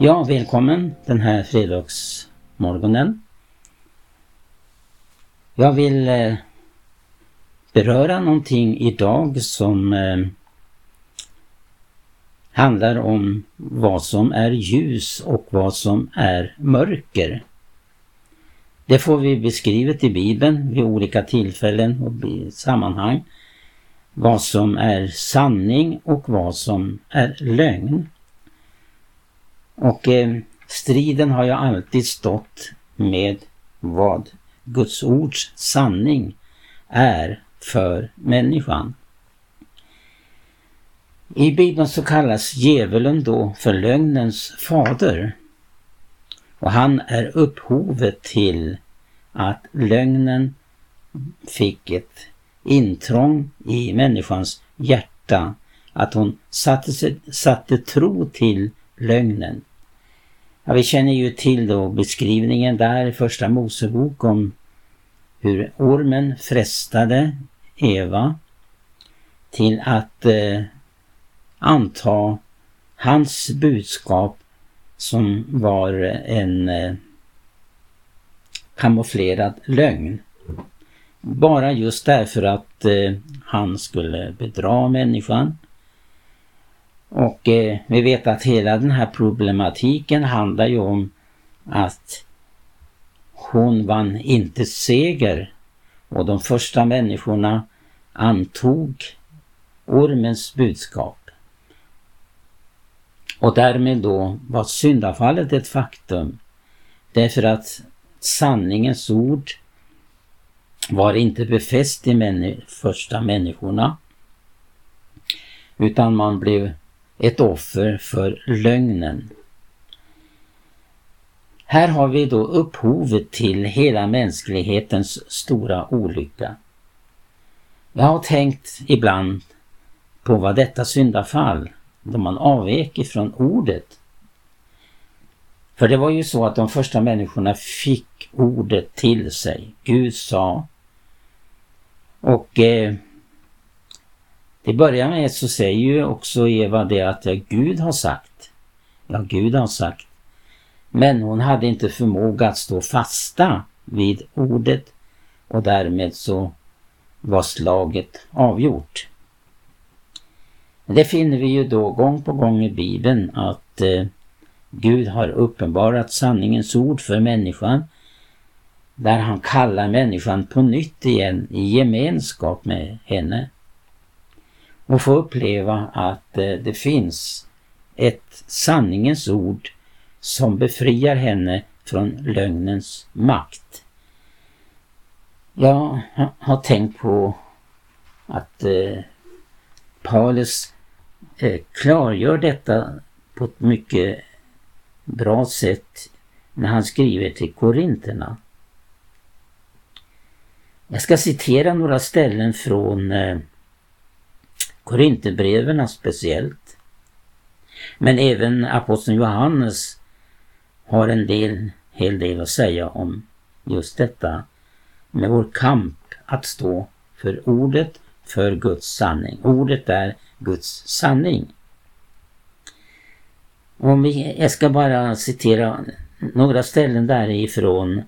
Ja, välkommen den här fredagsmorgonen. Jag vill eh, beröra någonting idag som eh, handlar om vad som är ljus och vad som är mörker. Det får vi beskrivet i Bibeln vid olika tillfällen och i sammanhang. Vad som är sanning och vad som är lögn. Och eh, striden har ju alltid stått med vad Guds ords sanning är för människan. I Bibeln så kallas djävulen då för lögnens fader. Och han är upphovet till att lögnen fick ett intrång i människans hjärta. Att hon satte, satte tro till lögnen. Ja, vi känner ju till då beskrivningen där i första Mosebok om hur ormen frestade Eva till att eh, anta hans budskap som var en eh, kamouflerad lögn. Bara just därför att eh, han skulle bedra människan. Och eh, vi vet att hela den här problematiken handlar ju om att hon vann inte seger och de första människorna antog ormens budskap. Och därmed då var syndafallet ett faktum. Därför att sanningens ord var inte befäst i männi första människorna. Utan man blev ett offer för lögnen. Här har vi då upphovet till hela mänsklighetens stora olycka. Jag har tänkt ibland på vad detta syndafall, då man avvek ifrån ordet. För det var ju så att de första människorna fick ordet till sig. Gud sa. Och eh, till att börja med så säger ju också Eva det att ja, Gud har sagt. Ja, Gud har sagt. Men hon hade inte förmåga att stå fasta vid ordet och därmed så var slaget avgjort. Det finner vi ju då gång på gång i Bibeln att eh, Gud har uppenbarat sanningens ord för människan där han kallar människan på nytt igen i gemenskap med henne och få uppleva att eh, det finns ett sanningens ord som befriar henne från lögnens makt. Jag har tänkt på att eh, Paulus eh, klargör detta på ett mycket bra sätt när han skriver till Korinterna. Jag ska citera några ställen från eh, Korinthierbreven speciellt. Men även aposteln Johannes har en del, hel del att säga om just detta med vår kamp att stå för ordet, för Guds sanning. Ordet är Guds sanning. Om vi, jag ska bara citera några ställen därifrån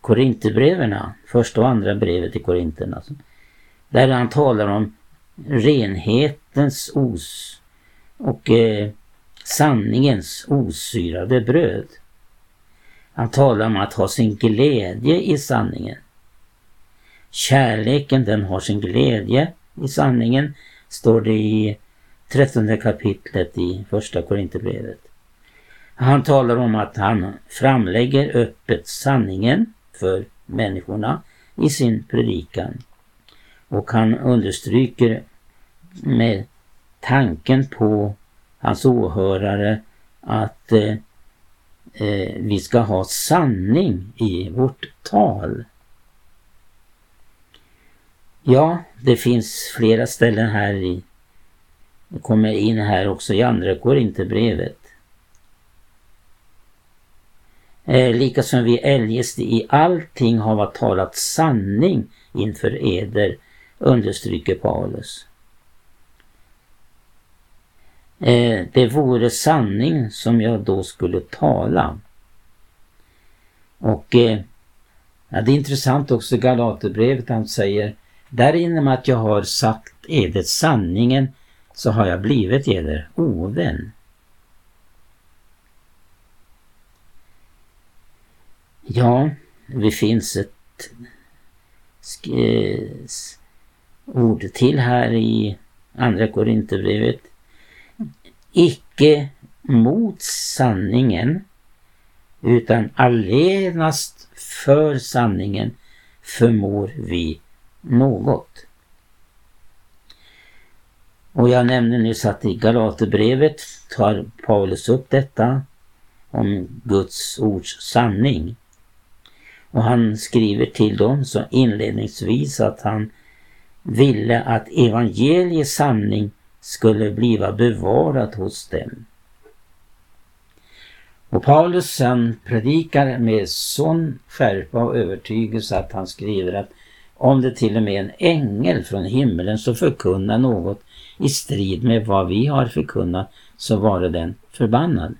Korinthierbreven, första och andra brevet till Korinterna. Där han talar om renhetens os och eh, sanningens osyrade bröd. Han talar om att ha sin glädje i sanningen. Kärleken den har sin glädje i sanningen, står det i trettonde kapitlet i första Korinthierbrevet. Han talar om att han framlägger öppet sanningen för människorna i sin predikan. Och han understryker med tanken på hans åhörare att eh, eh, vi ska ha sanning i vårt tal. Ja, det finns flera ställen här i, det kommer in här också i andra Korinthierbrevet. Eh, lika som vi eljest i allting har talat sanning inför eder, understryker Paulus. eh, det vore sanning som jag då skulle tala. Och eh, ja, det är intressant också Galaterbrevet han säger där inom att jag har sagt eder sanningen så har jag blivit eder ovän. Ja, det finns ett eh, ord till här i Andra Korinthierbrevet. Icke mot sanningen utan allenast för sanningen förmår vi något. Och jag nämnde nyss att i Galaterbrevet tar Paulus upp detta om Guds ords sanning. Och han skriver till dem så inledningsvis att han ville att evangeliets sanning skulle bliva bevarad hos dem. Och Paulus sen predikar med sån skärpa och övertygelse att han skriver att om det till och med är en ängel från himmelen som förkunnar något i strid med vad vi har förkunnat så vare den förbannad.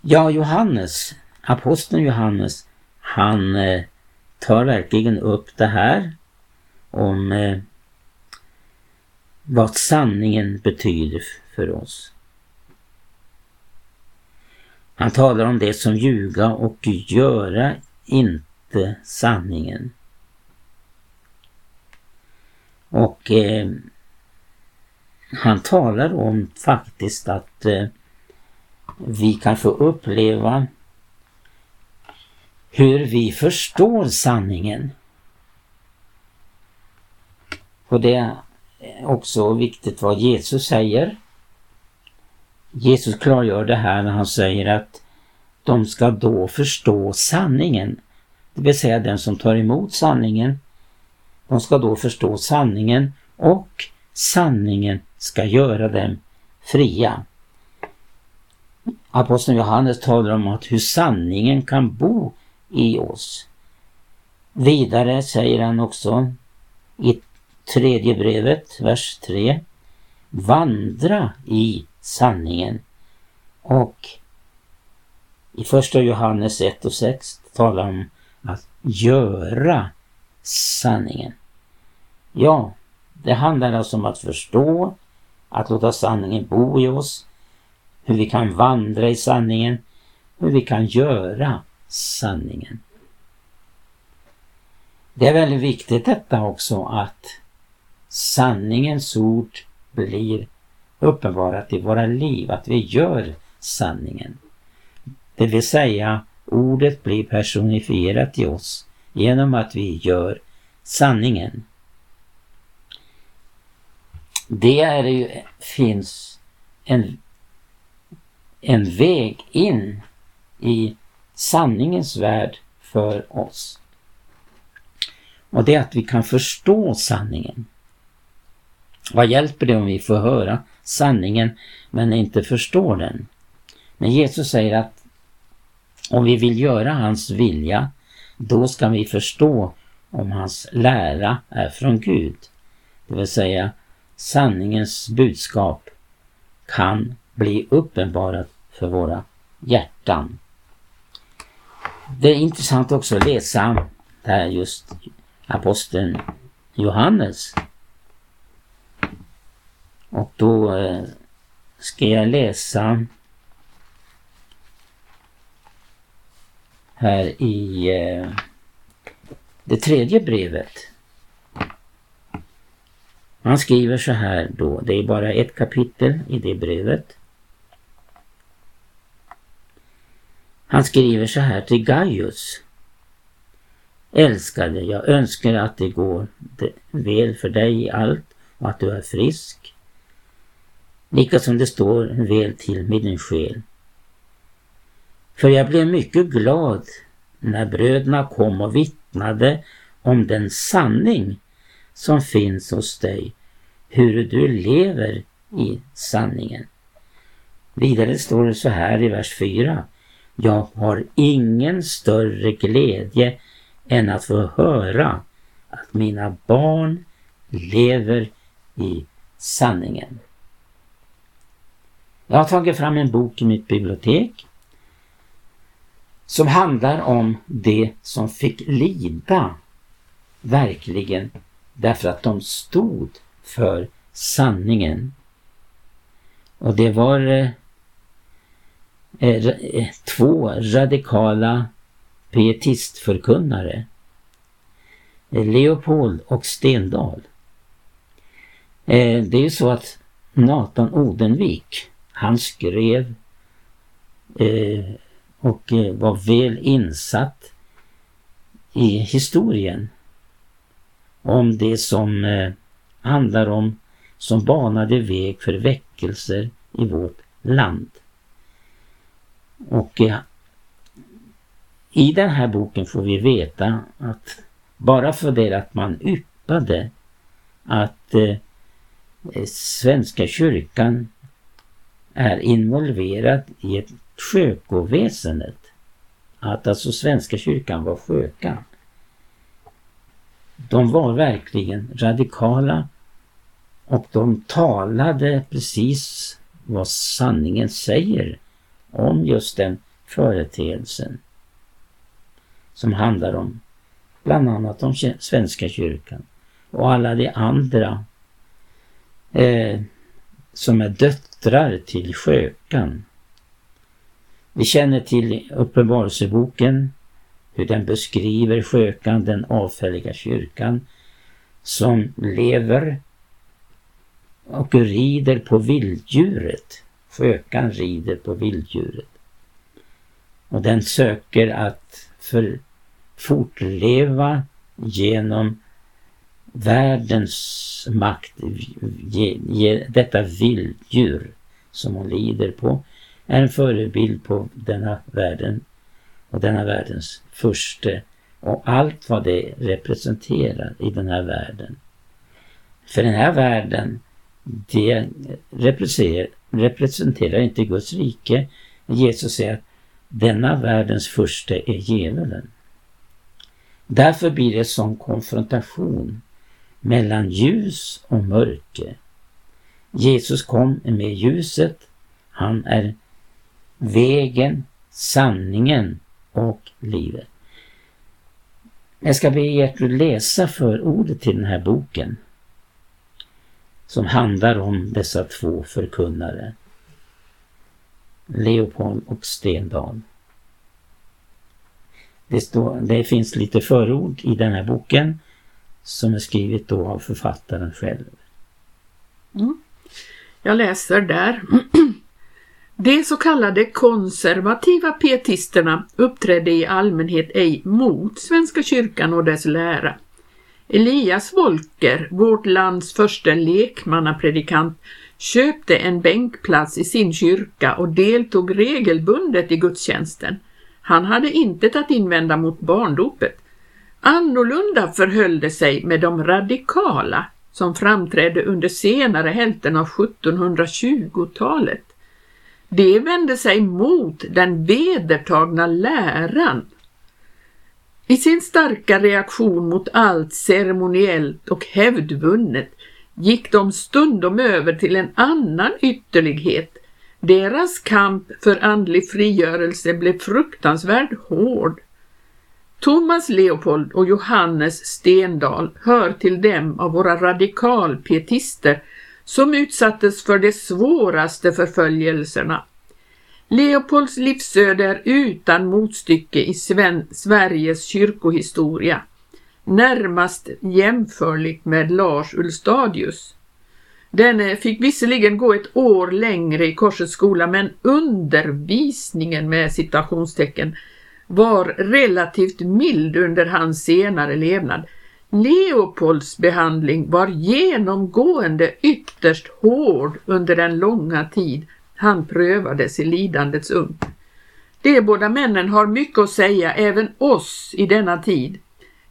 Ja, Johannes, aposteln Johannes, han eh, tar verkligen upp det här om eh, vad sanningen betyder för oss. Han talar om det som ljuga och göra inte sanningen. Och eh, han talar om faktiskt att eh, vi kan få uppleva hur vi förstår sanningen. Och det är också viktigt vad Jesus säger. Jesus klargör det här när han säger att de ska då förstå sanningen. Det vill säga den som tar emot sanningen. De ska då förstå sanningen och sanningen ska göra dem fria. Aposteln Johannes talar om att hur sanningen kan bo i oss. Vidare säger han också i tredje brevet, vers 3. Vandra i sanningen. Och i första Johannes 1 och 6 talar om att göra sanningen. Ja, det handlar alltså om att förstå, att låta sanningen bo i oss, hur vi kan vandra i sanningen, hur vi kan göra sanningen. Det är väldigt viktigt detta också att sanningens ord blir uppenbarat i våra liv, att vi gör sanningen. Det vill säga ordet blir personifierat i oss genom att vi gör sanningen. Det är ju, finns en, en väg in i sanningens värld för oss. Och det är att vi kan förstå sanningen. Vad hjälper det om vi får höra sanningen men inte förstår den? Men Jesus säger att om vi vill göra hans vilja, då ska vi förstå om hans lära är från Gud. Det vill säga sanningens budskap kan bli uppenbarat för våra hjärtan. Det är intressant också att läsa där just aposteln Johannes. Och då eh, ska jag läsa här i eh, det tredje brevet. Han skriver så här då, det är bara ett kapitel i det brevet. Han skriver så här till Gaius. Älskade, jag önskar att det går väl för dig i allt och att du är frisk. Lika som det står väl till med din själ. För jag blev mycket glad när bröderna kom och vittnade om den sanning som finns hos dig, hur du lever i sanningen. Vidare står det så här i vers 4. Jag har ingen större glädje än att få höra att mina barn lever i sanningen. Jag har tagit fram en bok i mitt bibliotek som handlar om det som fick lida verkligen därför att de stod för sanningen. Och det var eh, Eh, eh, två radikala pietistförkunnare. Eh, Leopold och Stendal. Det är ju så att Nathan Odenvik, han skrev och var väl insatt i historien om det som handlar om som banade väg för väckelser i vårt land. Och eh, i den här boken får vi veta att bara för det att man yppade att eh, eh Svenska kyrkan är involverad i ett sjökoväsendet. Att alltså Svenska kyrkan var skökan. De var verkligen radikala och de talade precis vad sanningen säger om just den företeelsen. Som handlar om bland annat om Svenska kyrkan och alla de andra eh, som är döttrar till skökan. Vi känner till Uppenbarelseboken, hur den beskriver skökan, den avfälliga kyrkan, som lever och rider på vilddjuret. Skökan rider på vilddjuret. Och den söker att för, fortleva genom världens makt, ge, ge, detta vilddjur som hon lider på, är en förebild på denna världen och denna världens furste och allt vad det representerar i den här världen. För den här världen, det representerar, inte Guds rike. Jesus säger att denna världens furste är djävulen. Därför blir det som konfrontation mellan ljus och mörker. Jesus kom med ljuset. Han är vägen, sanningen och livet. Jag ska be er läsa för ordet till den här boken som handlar om dessa två förkunnare. Leopold och Stendal. Det, står, det finns lite förord i den här boken som är skrivet då av författaren själv. Mm. Jag läser där. De så kallade konservativa pietisterna uppträdde i allmänhet ej mot Svenska kyrkan och dess lära. Elias Volker, vårt lands första lekmannapredikant, köpte en bänkplats i sin kyrka och deltog regelbundet i gudstjänsten. Han hade inte att invända mot barndopet. Annorlunda förhöll det sig med de radikala som framträdde under senare hälften av 1720-talet. De vände sig mot den vedertagna läran. I sin starka reaktion mot allt ceremoniellt och hävdvunnet gick de stundom över till en annan ytterlighet. Deras kamp för andlig frigörelse blev fruktansvärt hård. Thomas Leopold och Johannes Stendal hör till dem av våra radikalpietister som utsattes för de svåraste förföljelserna. Leopolds livsöde är utan motstycke i Sven Sveriges kyrkohistoria, närmast jämförligt med Lars Ulstadius. Denne eh, fick visserligen gå ett år längre i Korsets skola men undervisningen med citationstecken var relativt mild under hans senare levnad. Leopolds behandling var genomgående ytterst hård under den långa tid han prövades i lidandets ugn. De båda männen har mycket att säga även oss i denna tid.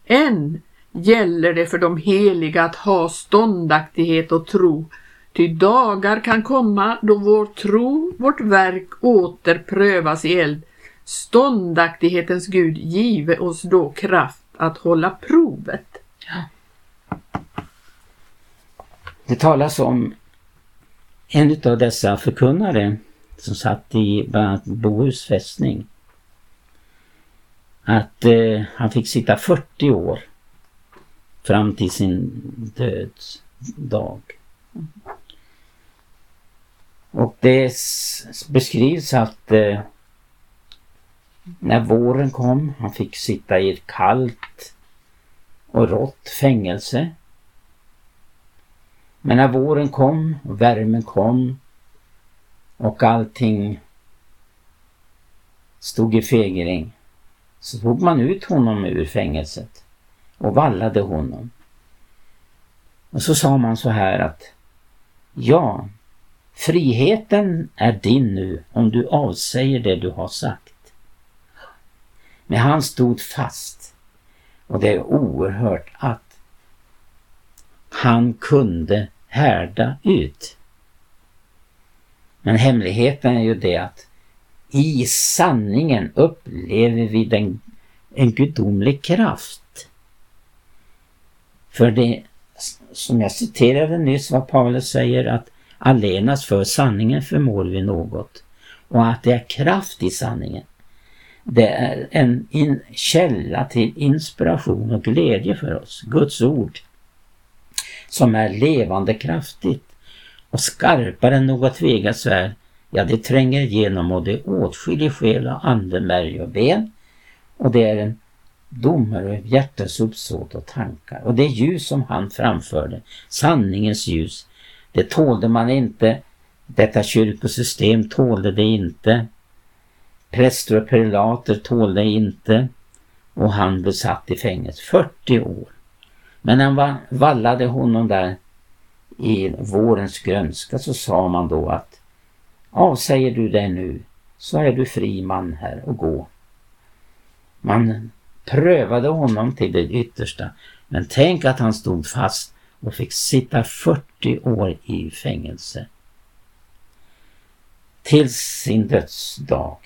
Än gäller det för de heliga att ha ståndaktighet och tro, ty dagar kan komma då vår tro, vårt verk åter prövas i eld. Ståndaktighetens Gud give oss då kraft att hålla provet. Det talas om en av dessa förkunnare som satt i bland annat Bohus fästning. Att eh, han fick sitta 40 år fram till sin dödsdag. Och det beskrivs att eh, när våren kom, han fick sitta i ett kallt och rått fängelse. Men när våren kom och värmen kom och allting stod i fegring så tog man ut honom ur fängelset och vallade honom. Och så sa man så här att ja, friheten är din nu om du avsäger det du har sagt. Men han stod fast och det är oerhört att han kunde härda ut. Men hemligheten är ju det att i sanningen upplever vi den, en gudomlig kraft. För det som jag citerade nyss vad Paulus säger att allenast för sanningen förmår vi något och att det är kraft i sanningen. Det är en in, källa till inspiration och glädje för oss, Guds ord, som är levande kraftigt och skarpare än något tvegat svärd. Ja, det tränger igenom och det åtskiljer själ och ande, märg och ben. Och det är en domare över hjärtats uppsåt och tankar. Och det ljus som han framförde, sanningens ljus, det tålde man inte. Detta kyrkosystem tålde det inte. Präster och prelater tålde inte. Och han blev satt i fängelse 40 år. Men när man vallade honom där i vårens grönska så sa man då att avsäger du dig nu så är du fri man här och gå. Man prövade honom till det yttersta. Men tänk att han stod fast och fick sitta 40 år i fängelse. Till sin dödsdag.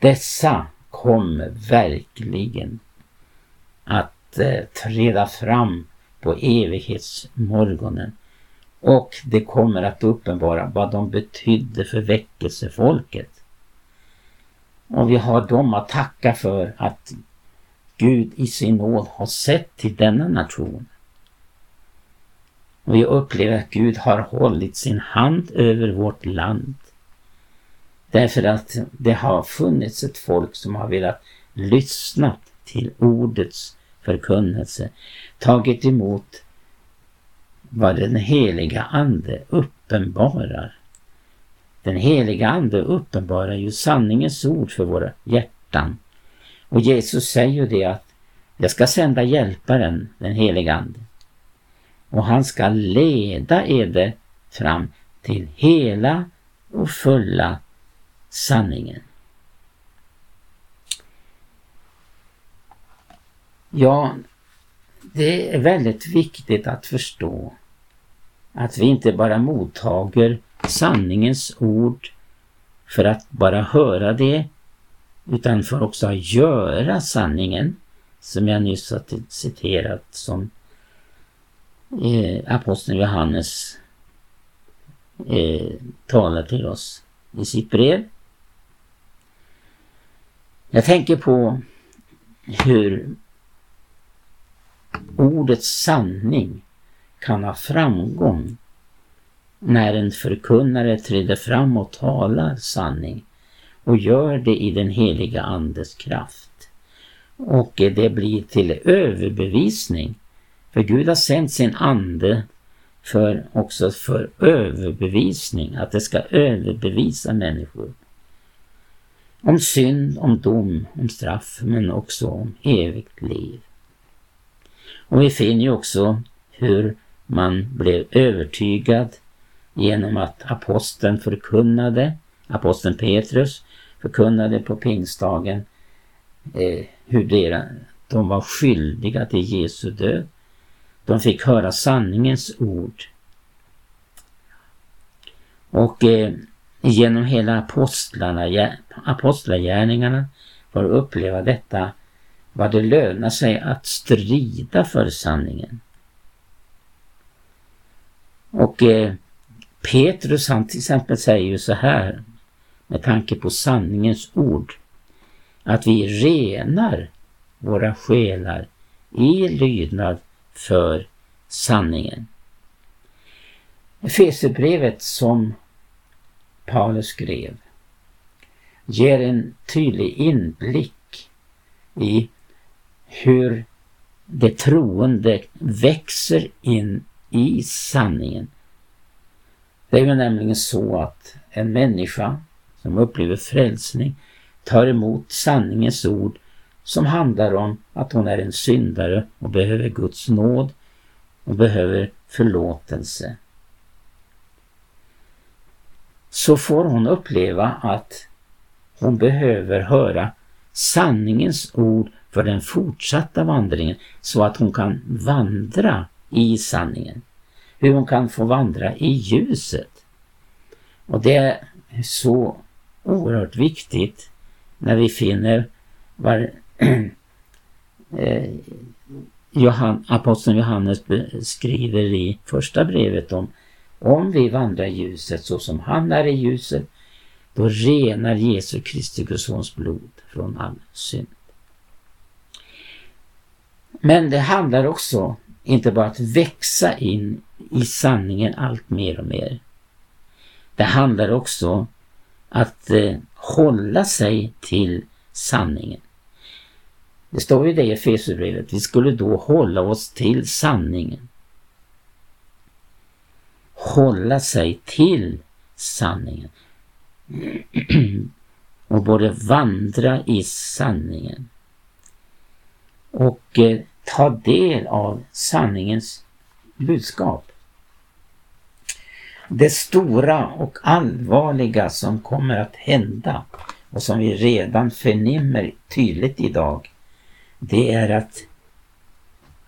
Dessa kom verkligen att eh, träda fram på evighetsmorgonen och det kommer att uppenbara vad de betydde för väckelsefolket. Och vi har dem att tacka för att Gud i sin nåd har sett till denna nation. Och vi upplever att Gud har hållit sin hand över vårt land. Därför att det har funnits ett folk som har velat lyssna till ordets förkunnelse, tagit emot vad den heliga Ande uppenbarar. Den heliga Ande uppenbarar ju sanningens ord för våra hjärtan. Och Jesus säger ju det att jag ska sända hjälparen, den heliga Ande. Och han ska leda eder fram till hela och fulla sanningen. Ja, det är väldigt viktigt att förstå att vi inte bara mottager sanningens ord för att bara höra det utan för också att göra sanningen som jag nyss har citerat som eh, aposteln Johannes eh, talar till oss i sitt brev. Jag tänker på hur ordets sanning kan ha framgång när en förkunnare träder fram och talar sanning och gör det i den heliga Andes kraft. Och det blir till överbevisning. För Gud har sänt sin ande för också för överbevisning, att det ska överbevisa människor. Om synd, om dom, om straff men också om evigt liv. Och vi finner ju också hur man blev övertygad genom att aposteln förkunnade, aposteln Petrus förkunnade på pingstdagen eh, hur deras, de var skyldiga till Jesu död. De fick höra sanningens ord. Och eh, genom hela apostlarna, apostlagärningarna får uppleva detta vad det lönar sig att strida för sanningen. Och eh, Petrus han till exempel säger ju så här med tanke på sanningens ord. Att vi renar våra själar i lydnad för sanningen. Efesierbrevet som Paulus skrev ger en tydlig inblick i hur det troende växer in i sanningen. Det är ju nämligen så att en människa som upplever frälsning tar emot sanningens ord som handlar om att hon är en syndare och behöver Guds nåd och behöver förlåtelse. Så får hon uppleva att hon behöver höra sanningens ord för den fortsatta vandringen så att hon kan vandra i sanningen. Hur hon kan få vandra i ljuset. Och det är så oerhört viktigt när vi finner vad eh, Johan, aposteln Johannes skriver i första brevet om om vi vandrar i ljuset så som han är i ljuset då renar Jesu Kristi Guds sons blod från all synd. Men det handlar också inte bara att växa in i sanningen allt mer och mer. Det handlar också att eh, hålla sig till sanningen. Det står ju det i Efesierbrevet, vi skulle då hålla oss till sanningen. Hålla sig till sanningen. och både vandra i sanningen och eh, ta del av sanningens budskap. Det stora och allvarliga som kommer att hända och som vi redan förnimmer tydligt idag, det är att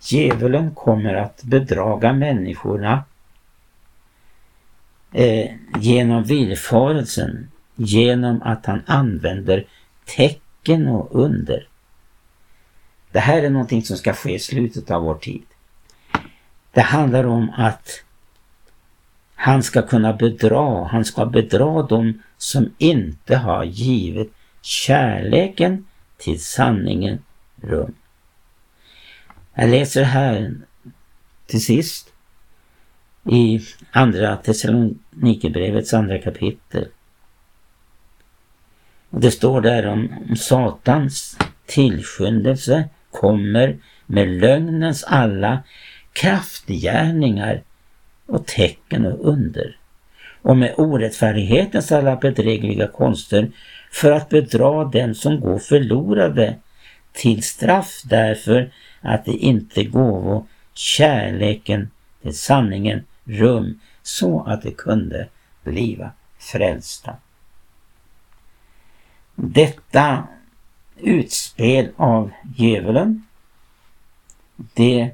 djävulen kommer att bedraga människorna eh, genom villfarelsen, genom att han använder tecken och under. Det här är någonting som ska ske i slutet av vår tid. Det handlar om att han ska kunna bedra, han ska bedra dem som inte har givit kärleken till sanningen rum. Jag läser här till sist i andra Thessalonikerbrevets andra kapitel. Och det står där om, om Satans tillskyndelse kommer med lögnens alla kraftgärningar och tecken och under och med orättfärdighetens alla bedrägliga konster för att bedra dem som går förlorade till straff därför att de inte gåvo kärleken till sanningen rum så att de kunde bliva frälsta. Detta utspel av djävulen det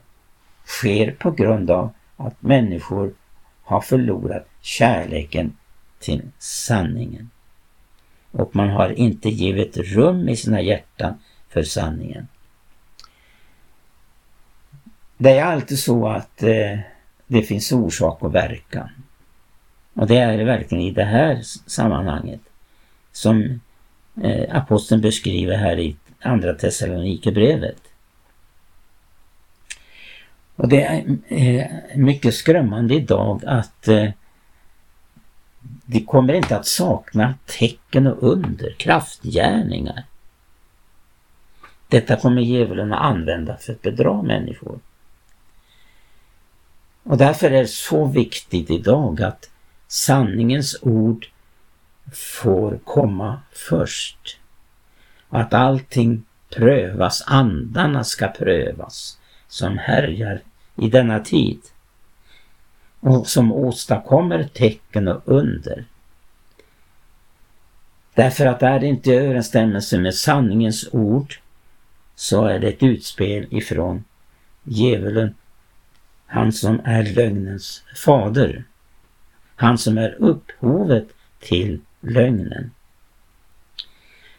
sker på grund av att människor har förlorat kärleken till sanningen. Och man har inte givit rum i sina hjärtan för sanningen. Det är alltid så att eh, det finns orsak och verkan. Och det är det verkligen i det här sammanhanget som eh, aposteln beskriver här i andra Thessalonikerbrevet. Och det är eh, mycket skrämmande idag att eh, det kommer inte att sakna tecken och under, kraftgärningar. Detta kommer djävulen att använda för att bedra människor. Och därför är det så viktigt idag att sanningens ord får komma först. Att allting prövas, andarna ska prövas som härjar i denna tid och som åstadkommer tecken och under. Därför att är det inte i överensstämmelse med sanningens ord så är det ett utspel ifrån djävulen, han som är lögnens fader. Han som är upphovet till lögnen.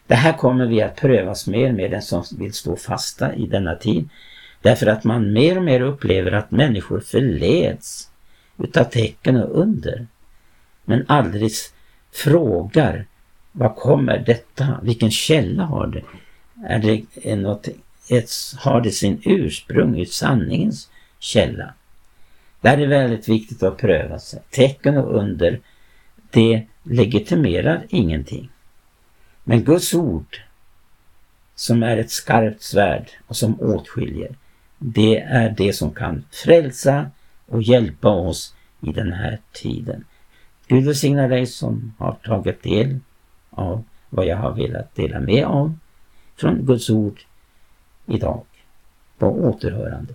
Det här kommer vi att prövas mer med den som vill stå fasta i denna tid. Därför att man mer och mer upplever att människor förleds utav tecken och under. Men aldrig frågar vad kommer detta? Vilken källa har det? Är det något, ett, har det sin ursprung i sanningens källa? Där är det väldigt viktigt att pröva sig. Tecken och under, det legitimerar ingenting. Men Guds ord, som är ett skarpt svärd och som åtskiljer, det är det som kan frälsa och hjälpa oss i den här tiden. Gud välsigna dig som har tagit del av vad jag har velat dela med av från Guds ord idag. På återhörande.